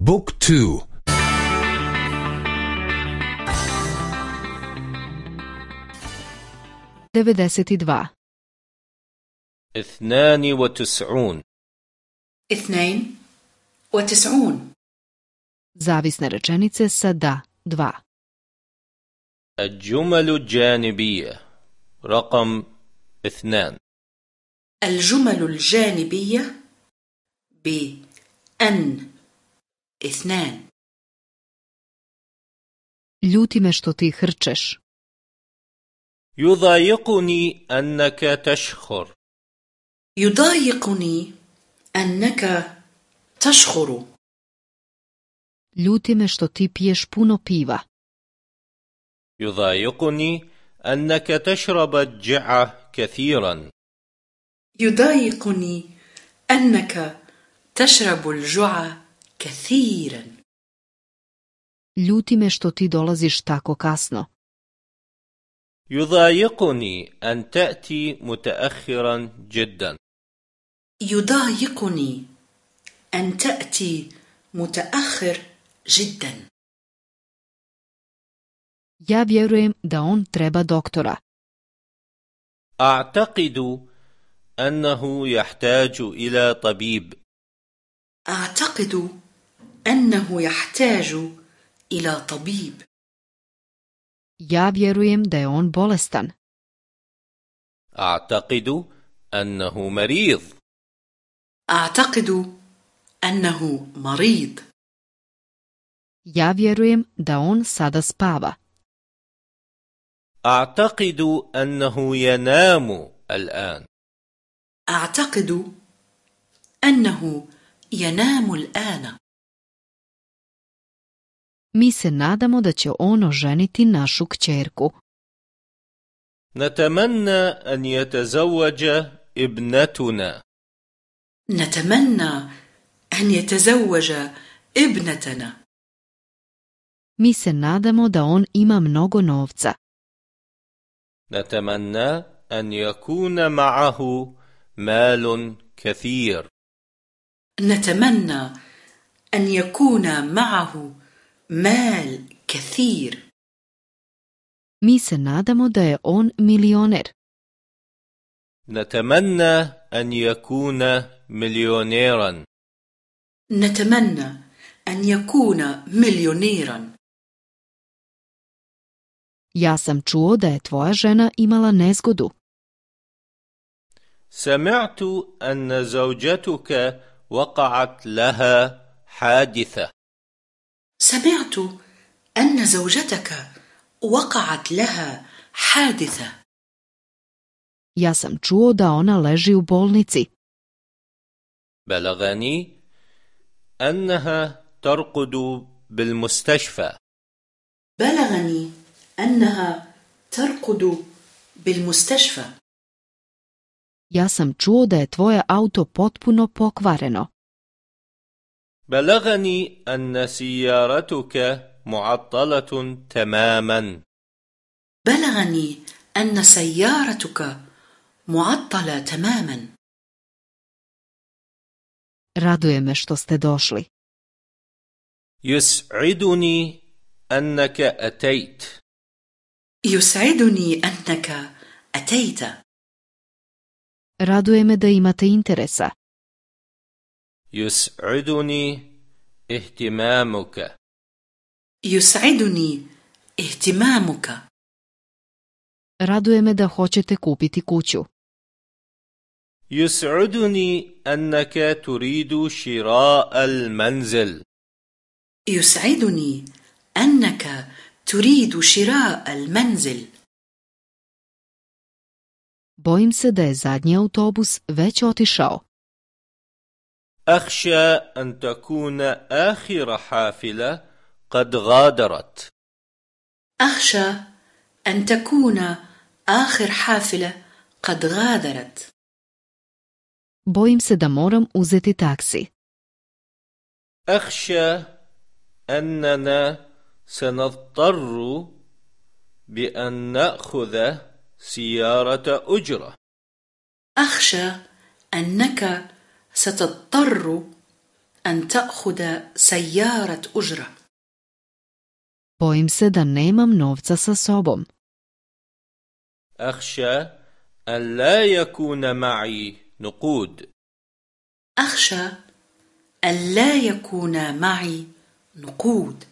بوك تو. اثنان وتسعون. اثنين وتسعون. zavisne rečenice sa da dva. الجمل الجانبية. رقم اثنان. الجمل الجانبية بأن اثنان. Ljuti me što ti hrčeš. يضايقني أنك تشخر. يضايقني أنك تشخر. Ljuti me što ti piješ puno piva. يضايقني أنك تشرب الجعة كثيرا. يضايقني أنك تشرب الجع كثيرا. Ljuti me što ti dolaziš tako kasno. يضايقني أن تأتي متأخرا جدا. يضايقني أن تأتي متأخر جدا. Ja vjerujem da on treba doktora. أعتقد أنه يحتاج إلى طبيب. أعتقد أنه يحتاج إلى طبيب. Ja vjerujem da je on bolestan. أعتقد أنه مريض. أعتقد أنه مريض. Ja vjerujem da on sada spava. أعتقد أنه ينام الآن. أعتقد أنه ينام الآن. Mi se nadamo da će on oženiti našu kćerku. نتمنى أن يتزوج ابنتنا. نتمنى أن يتزوج ابنتنا. Mi se nadamo da on ima mnogo novca. نتمنى أن يكون معه مال كثير. نتمنى أن يكون معه مال كثير. Mi se nadamo da je on milioner. نتمنى أن يكون مليونيرا. نتمنى أن يكون مليونيرا. Ja sam čuo da je tvoja žena imala nezgodu. سمعت أن زوجتك وقعت لها حادثة. سمعت أن زوجتك وقعت لها حادثة. Ja sam čuo da ona leži u bolnici. بلغني أنها ترقد بالمستشفى. بلغني أنها ترقد بالمستشفى. Ja sam čuo da je tvoje auto potpuno pokvareno. بلغني أن سيارتك معطلة تماما. بلغني أن سيارتك معطلة تماما. Raduje me što ste došli. يسعدني أنك أتيت. يسعدني أنك أتيت. Raduje me da imate interesa. يسعدني اهتمامك. يسعدني اهتمامك. Me da hoćete kupiti kuću. يسعدني أنك تريد شراء المنزل. يسعدني أنك تريد شراء المنزل. Bojim se da je zadnji autobus već otišao. أخشى أن تكون آخر حافلة قد غادرت. أخشى أن تكون آخر حافلة قد غادرت. Bojim se da moram uzeti taksi. أخشى أننا سنضطر بأن نأخذ سيارة أجرة. أخشى أنك ستضطر أن تأخذ سيارة أجرة. Bojim se da nemam novca sa sobom. أخشى أن لا يكون معي نقود. أخشى أن لا يكون معي نقود.